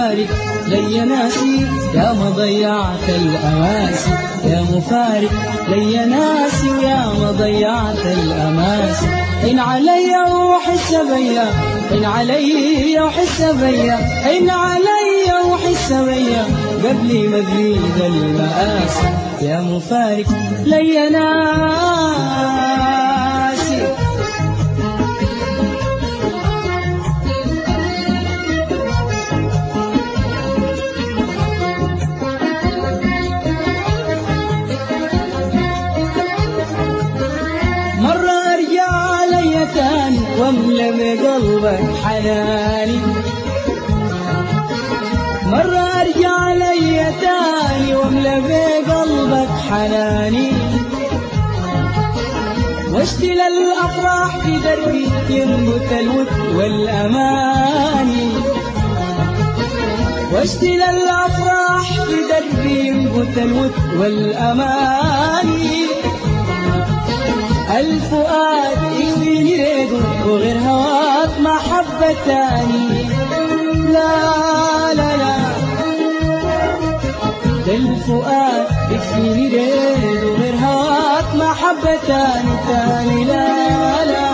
مفارق. لي ناسي يا ما ضيعت الأماسي. يا مفارق لي ناسي يا ما ضيعت الأماسي. إن علي وحس بيا إن علي وحس بيا إن علي وحس بيا قبلي ما تزيد المآسي. يا مفارق لي ناسي حناني مرة ارجع لي تاني واملى بقلبك حناني. واشتل الأفراح في دربي ينبت الود والأماني. واشتل الأفراح في دربي ينبت الود والأماني. الفؤاد يكفيني ريده وغير محبة تاني لا لا لا. ده الفؤاد يكفيني ريده وغير هواك محبة تاني تاني لا لا.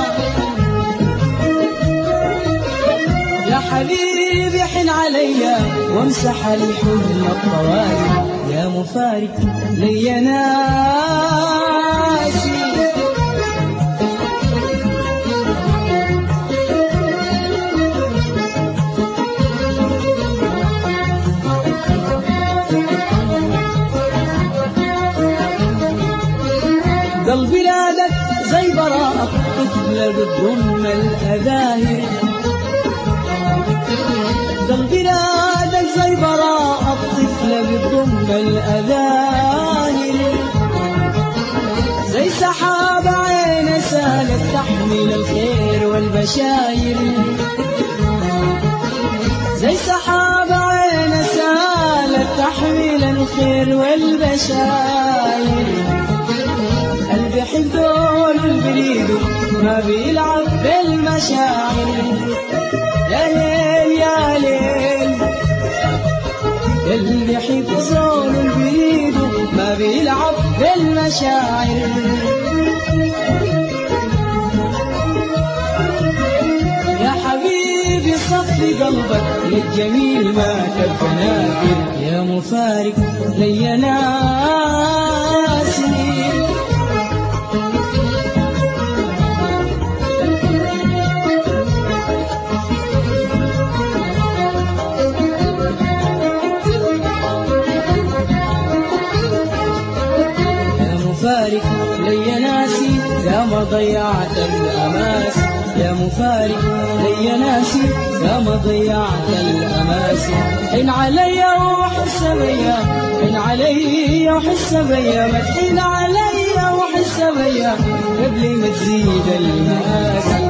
يا حبيبي حن عليا وامسح الحزن الطوالي يا مفارق لي ناسي قلب بلادك زي براءة طفلة بتضم الأذاهر. قلب بلادك زي براءة طفلة بتضم الأذاهر. زي سحاب عين سالت تحمل الخير والبشاير. زي سحاب عين سالت تحمل الخير والبشاير. قلبي حدود البريد ما بيلعب بالمشاعر. يا ليل يا ليل. قلبي حدود البريد ما بيلعب بالمشاعر. يا حبيبي صفي قلبك للجميل ما كالفناكر يا مفارق لي ناسي. مفارق. لي ناسي يا ما ضيعت الأماس. يا مفارق لي ناسي يا ما ضيعت الأماس. إن علي وحس بيا إن علي وحس بيا. تحين علي وحس بيا قبل ما تزيد المآسي